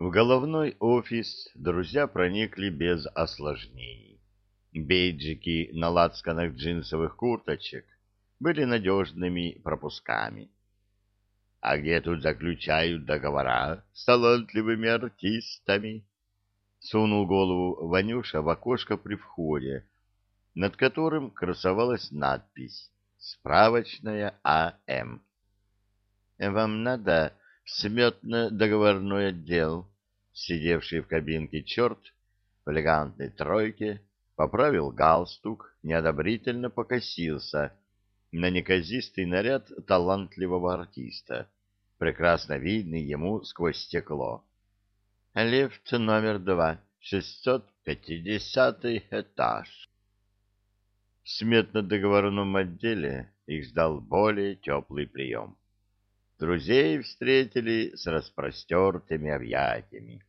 В головной офис друзья проникли без осложнений. Бейджики на лацканах джинсовых курточек были надежными пропусками. А где тут заключают договора с талантливыми артистами? Сунул голову Ванюша в окошко при входе, над которым красовалась надпись «Справочная А.М». «Вам надо сметно-договорной отдел?» Сидевший в кабинке черт в элегантной тройке поправил галстук, неодобрительно покосился на неказистый наряд талантливого артиста, прекрасно видный ему сквозь стекло. Лифт номер два, шестьсот пятидесятый этаж. В сметно-договорном отделе их ждал более теплый прием. Друзей встретили с распростертыми объятиями.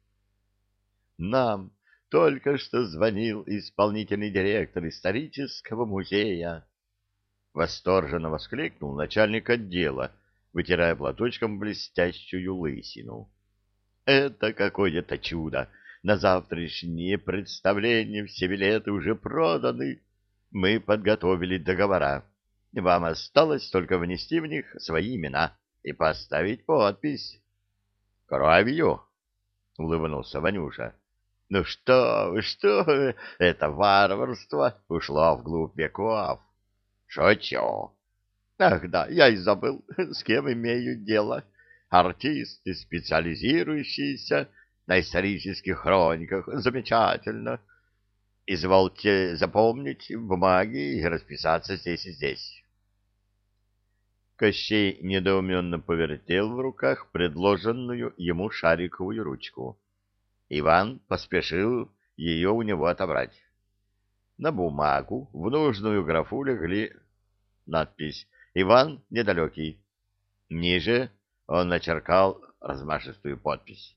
Нам только что звонил исполнительный директор исторического музея. Восторженно воскликнул начальник отдела, вытирая платочком блестящую лысину. Это какое-то чудо! На завтрашнее представление все билеты уже проданы. Мы подготовили договора. Вам осталось только внести в них свои имена и поставить подпись. — Кровью? — улыбнулся Ванюша. — Ну что вы, что вы, это варварство ушло вглубь веков. Шучу. Ах да, я и забыл, с кем имею дело. Артисты, специализирующиеся на исторических хрониках. Замечательно. Извольте запомнить бумаги и расписаться здесь и здесь. Кощей недоуменно повертел в руках предложенную ему шариковую ручку. Иван поспешил ее у него отобрать. На бумагу в нужную графу легли надпись «Иван Недалекий». Ниже он начеркал размашистую подпись.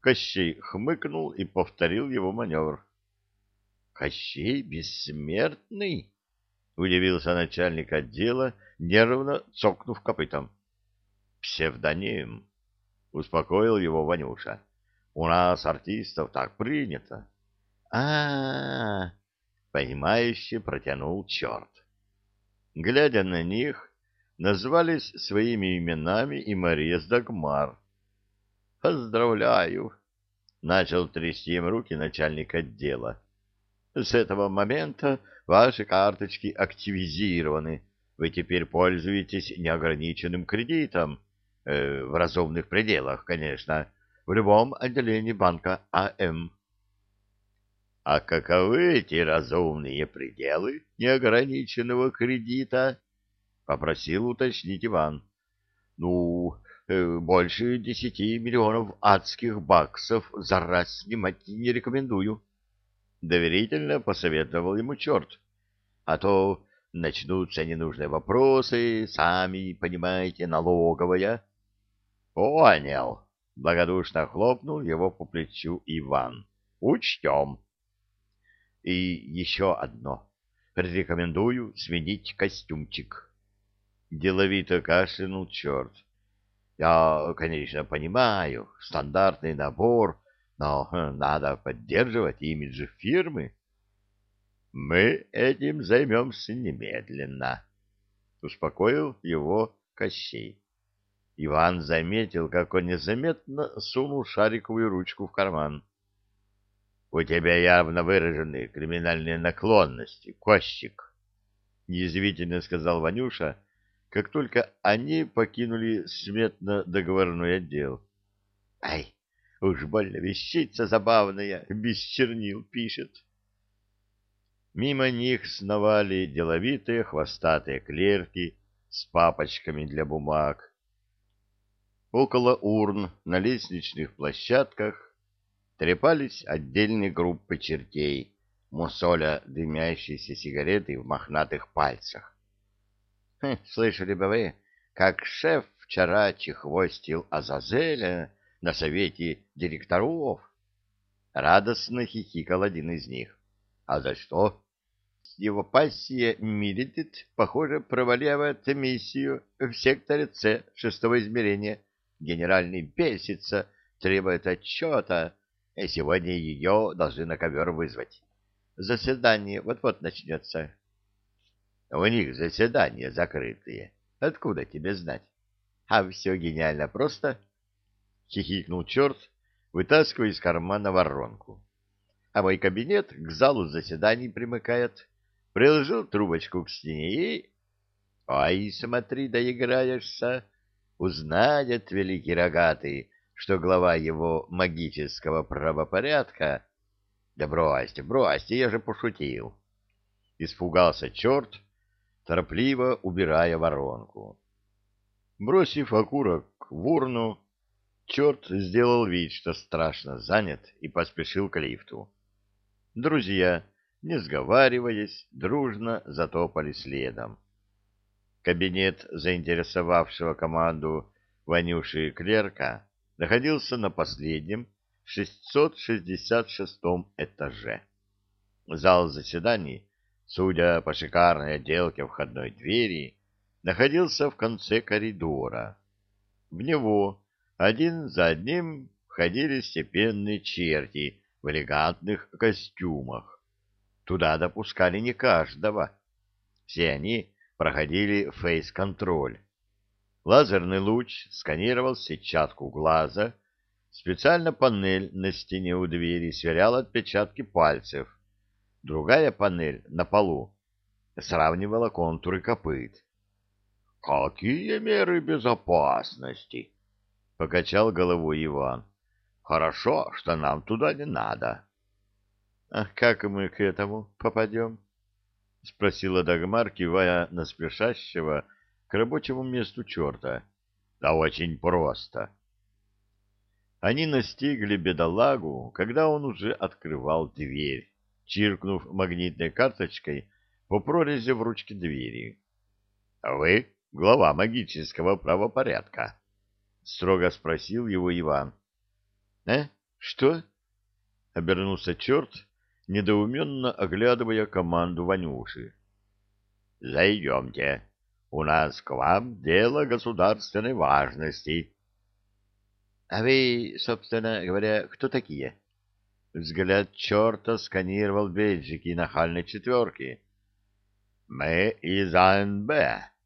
Кощей хмыкнул и повторил его маневр. «Кощей бессмертный?» — удивился начальник отдела, нервно цокнув копытом. «Псевдоним», — успокоил его Ванюша. «У нас артистов так принято». «А-а-а!» понимающе протянул черт. Глядя на них, назвались своими именами и Мария Дагмар. «Поздравляю!» — начал трясти им руки начальник отдела. «С этого момента ваши карточки активизированы. Вы теперь пользуетесь неограниченным кредитом, э, в разумных пределах, конечно, в любом отделении банка АМ. — А каковы эти разумные пределы неограниченного кредита? — попросил уточнить Иван. — Ну, э, больше десяти миллионов адских баксов за раз снимать не рекомендую. Доверительно посоветовал ему черт. А то начнутся ненужные вопросы, сами понимаете, налоговая. — Понял. — благодушно хлопнул его по плечу Иван. — Учтем. И еще одно. Рекомендую сменить костюмчик. Деловито кашлянул черт. Я, конечно, понимаю, стандартный набор, но хм, надо поддерживать имидж фирмы. Мы этим займемся немедленно, успокоил его Кощей. Иван заметил, как он незаметно сунул шариковую ручку в карман. У тебя явно выражены криминальные наклонности, Кощик, — язвительно сказал Ванюша, как только они покинули сметно-договорной отдел. — Ай, уж больно вещица забавная, без чернил пишет. Мимо них сновали деловитые хвостатые клерки с папочками для бумаг. Около урн на лестничных площадках трепались отдельные группы чертей, мусоля дымящиеся сигареты в мохнатых пальцах. Хм, слышали бы вы, как шеф вчера чехвостил Азазеля на совете директоров? Радостно хихикал один из них. А за что? Его пассия Милитит, похоже, проваливает миссию в секторе С шестого измерения. Генеральный бесится, требует отчета, и сегодня ее должны на ковер вызвать. Заседание вот-вот начнется. У них заседания закрытые. Откуда тебе знать? А все гениально просто. Хихикнул черт, вытаскивая из кармана воронку. А мой кабинет к залу заседаний примыкает. Приложил трубочку к стене и... Ой, смотри, доиграешься. Узнает великий рогатый, что глава его магического правопорядка... Да бросьте, бросьте, я же пошутил. Испугался черт, торопливо убирая воронку. Бросив окурок в урну, черт сделал вид, что страшно занят, и поспешил к лифту. Друзья, не сговариваясь, дружно затопали следом. Кабинет заинтересовавшего команду Ванюши клерка находился на последнем 666 этаже. Зал заседаний, судя по шикарной отделке входной двери, находился в конце коридора. В него один за одним входили степенные черти в элегантных костюмах. Туда допускали не каждого. Все они проходили фейс-контроль. Лазерный луч сканировал сетчатку глаза, специальная панель на стене у двери сверяла отпечатки пальцев, другая панель на полу сравнивала контуры копыт. «Какие меры безопасности?» — покачал головой Иван. «Хорошо, что нам туда не надо». «А как мы к этому попадем?» — спросила Дагмар, кивая на спешащего к рабочему месту черта. — Да очень просто. Они настигли бедолагу, когда он уже открывал дверь, чиркнув магнитной карточкой по прорези в ручке двери. — Вы глава магического правопорядка? — строго спросил его Иван. — Э? Что? — обернулся черт, недоуменно оглядывая команду Ванюши. — Зайдемте. У нас к вам дело государственной важности. — А вы, собственно говоря, кто такие? Взгляд черта сканировал бейджики нахальной четверки. — Мы из АНБ,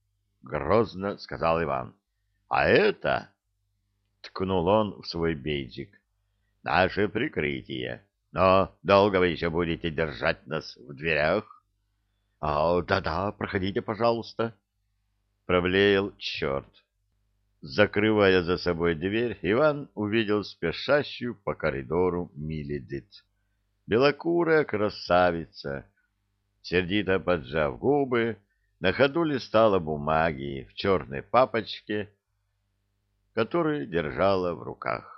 — грозно сказал Иван. — А это... — ткнул он в свой бейджик. — Наше прикрытие. Но долго вы еще будете держать нас в дверях? А, да-да, проходите, пожалуйста. Проблеял черт. Закрывая за собой дверь, Иван увидел спешащую по коридору Миледит. Белокурая красавица, сердито поджав губы, на ходу листала бумаги в черной папочке, которую держала в руках.